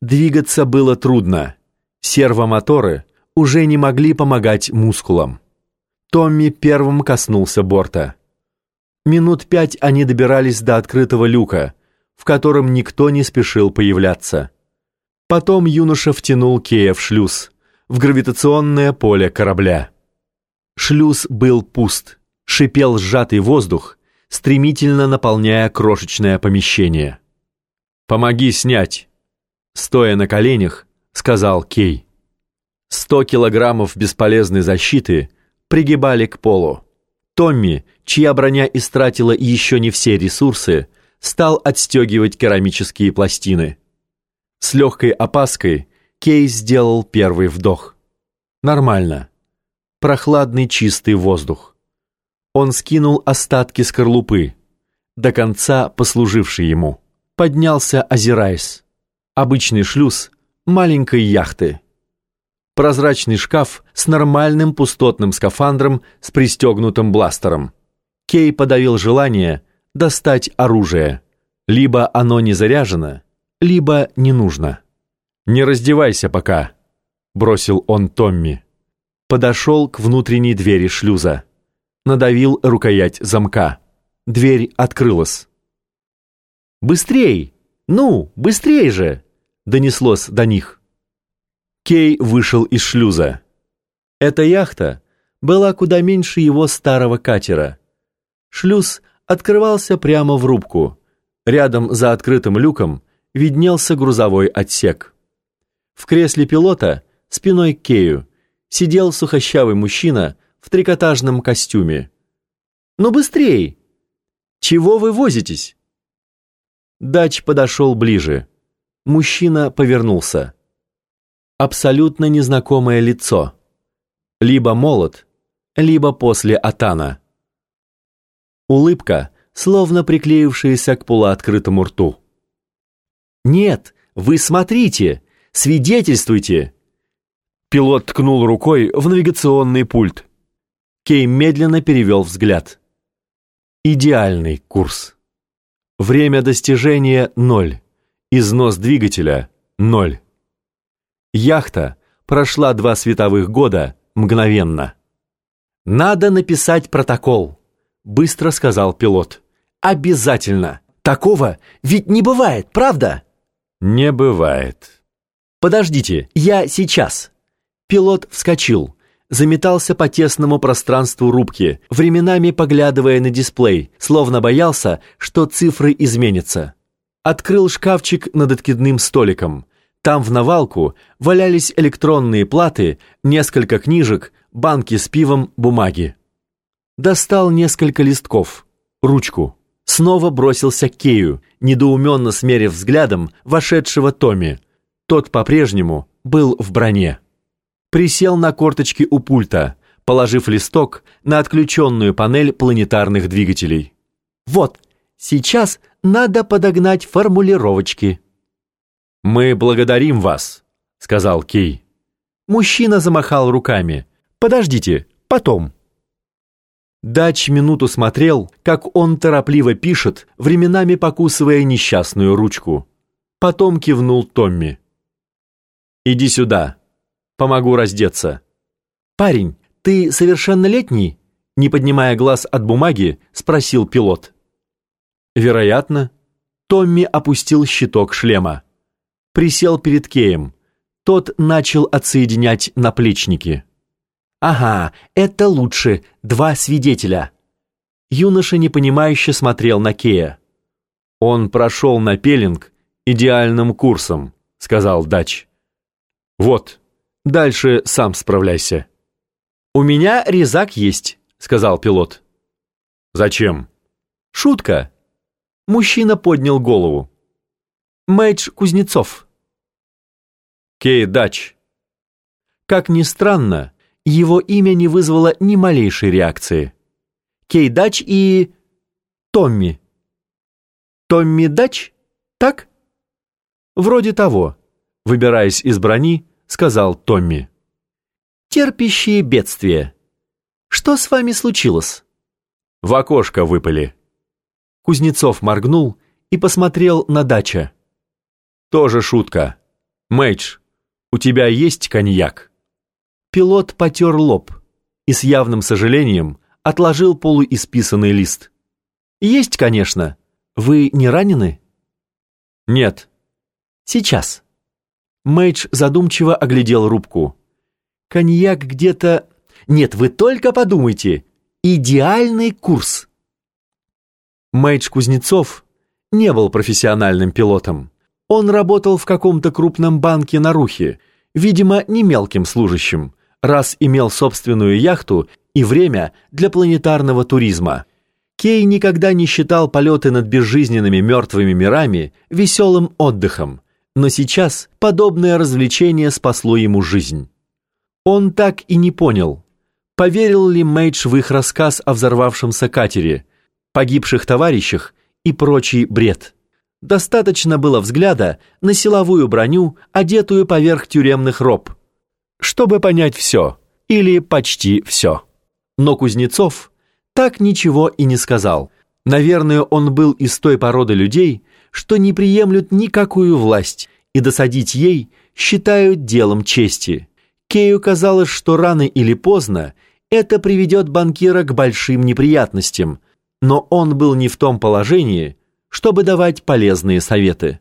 Двигаться было трудно. Сервомоторы уже не могли помогать мускулам. Томми первым коснулся борта. Минут пять они добирались до открытого люка, в котором никто не спешил появляться. Потом юноша втянул Кея в шлюз, в гравитационное поле корабля. Шлюз был пуст, шипел сжатый воздух, стремительно наполняя крошечное помещение. «Помоги снять!» Стоя на коленях, сказал Кей. Сто килограммов бесполезной защиты пригибали к полу. Томми, чья броня истратила еще не все ресурсы, стал отстегивать керамические пластины. С легкой опаской Кей сделал первый вдох. Нормально. Прохладный чистый воздух. Он скинул остатки скорлупы, до конца послужившей ему. Поднялся, озираясь. Обычный шлюз маленькой яхты. Прозрачный шкаф с нормальным пустотным скафандром с пристегнутым бластером. Кей подавил желание достать оружие. Либо оно не заряжено, либо не нужно. «Не раздевайся пока», — бросил он Томми. Подошел к внутренней двери шлюза. Надавил рукоять замка. Дверь открылась. «Быстрей!» «Ну, быстрее же!» — донеслось до них. Кей вышел из шлюза. Эта яхта была куда меньше его старого катера. Шлюз открывался прямо в рубку. Рядом за открытым люком виднелся грузовой отсек. В кресле пилота, спиной к Кею, сидел сухощавый мужчина в трикотажном костюме. «Ну быстрей! Чего вы возитесь?» Дач подошел ближе. Мужчина повернулся. Абсолютно незнакомое лицо. Либо молод, либо после Атана. Улыбка, словно приклеившаяся к полуоткрытому рту. «Нет, вы смотрите! Свидетельствуйте!» Пилот ткнул рукой в навигационный пульт. Кей медленно перевел взгляд. «Идеальный курс». Время достижения – ноль. Износ двигателя – ноль. Яхта прошла два световых года мгновенно. «Надо написать протокол», – быстро сказал пилот. «Обязательно! Такого ведь не бывает, правда?» «Не бывает». «Подождите, я сейчас». Пилот вскочил заметался по тесному пространству рубки, временами поглядывая на дисплей, словно боялся, что цифры изменятся. Открыл шкафчик над откидным столиком. Там в навалку валялись электронные платы, несколько книжек, банки с пивом, бумаги. Достал несколько листков, ручку. Снова бросился к Кею, недоуменно смерив взглядом вошедшего Томми. Тот по-прежнему был в броне присел на корточки у пульта, положив листок на отключенную панель планетарных двигателей. «Вот, сейчас надо подогнать формулировочки». «Мы благодарим вас», — сказал Кей. Мужчина замахал руками. «Подождите, потом». Дач минуту смотрел, как он торопливо пишет, временами покусывая несчастную ручку. Потом кивнул Томми. «Иди сюда», Помогу раздеться. Парень, ты совершеннолетний? Не поднимая глаз от бумаги, спросил пилот. Вероятно. Томми опустил щиток шлема. Присел перед Кеем. Тот начал отсоединять наплечники. «Ага, это лучше, два свидетеля». Юноша непонимающе смотрел на Кея. «Он прошел на пелинг идеальным курсом», — сказал Дач. «Вот, Дальше сам справляйся». «У меня резак есть», — сказал пилот. «Зачем?» «Шутка». Мужчина поднял голову. «Мэйдж Кузнецов». «Кей Дач». Как ни странно, его имя не вызвало ни малейшей реакции. Кей Дач и... Томми. Томми Дач? Так? Вроде того. Выбираясь из брони, сказал Томми. «Терпящие бедствия. Что с вами случилось?» «В окошко выпали». Кузнецов моргнул и посмотрел на дача. «Тоже шутка. Мэйдж, у тебя есть коньяк?» Пилот потер лоб и с явным сожалением отложил полуисписанный лист. «Есть, конечно. Вы не ранены?» «Нет». «Сейчас». Мэйдж задумчиво оглядел рубку. «Коньяк где-то...» «Нет, вы только подумайте. Идеальный курс». Мэйдж Кузнецов не был профессиональным пилотом. Он работал в каком-то крупном банке на Рухе, видимо, не мелким служащим, раз имел собственную яхту и время для планетарного туризма. Кей никогда не считал полеты над безжизненными мертвыми мирами веселым отдыхом, но сейчас подобное развлечение спасло ему жизнь. Он так и не понял, поверил ли Мейдж в их рассказ о взорвавшемся катере, погибших товарищах и прочий бред. Достаточно было взгляда на силовую броню, одетую поверх тюремных роб, чтобы понять все, или почти все. Но Кузнецов так ничего и не сказал. Наверное, он был из той породы людей, что не приемлют никакую власть и досадить ей считают делом чести. Кею казалось, что рано или поздно это приведет банкира к большим неприятностям, но он был не в том положении, чтобы давать полезные советы.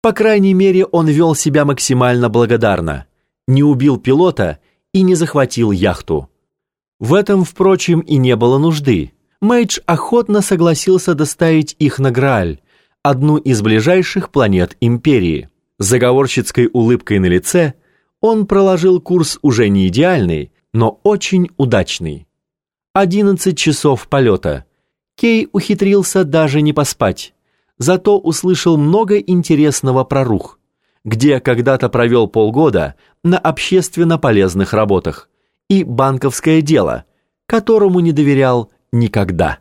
По крайней мере, он вел себя максимально благодарно, не убил пилота и не захватил яхту. В этом, впрочем, и не было нужды. Мейдж охотно согласился доставить их на Грааль, одну из ближайших планет Империи. С заговорщицкой улыбкой на лице он проложил курс уже не идеальный, но очень удачный. 11 часов полета. Кей ухитрился даже не поспать зато услышал много интересного про рух, где когда-то провел полгода на общественно полезных работах, и банковское дело, которому не доверял никогда.